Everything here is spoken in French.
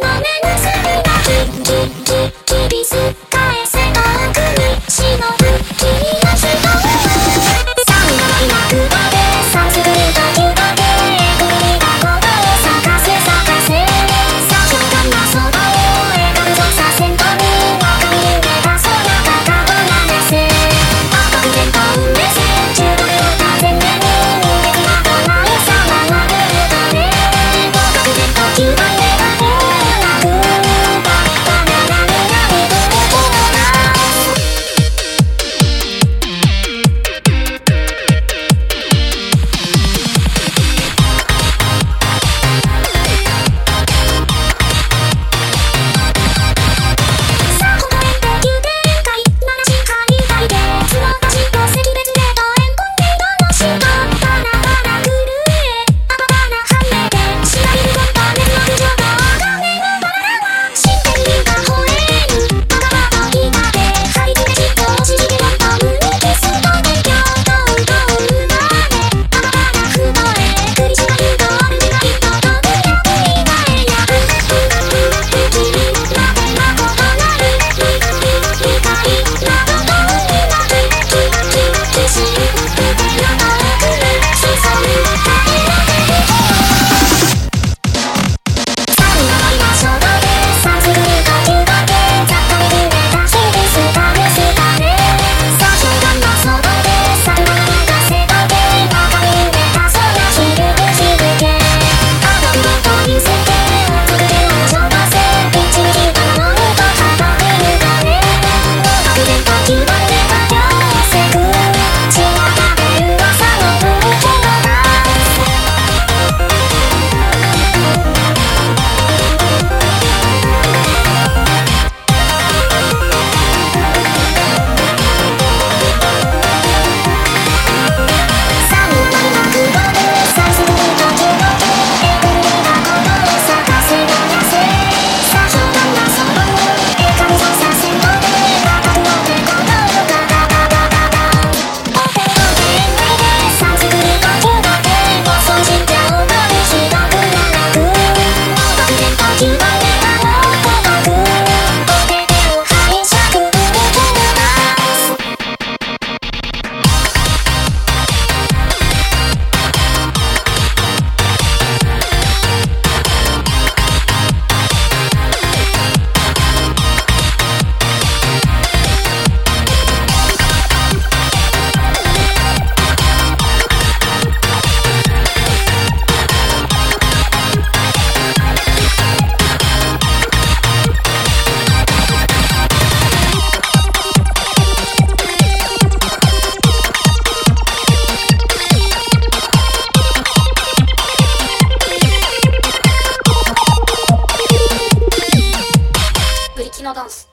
な Coïncidence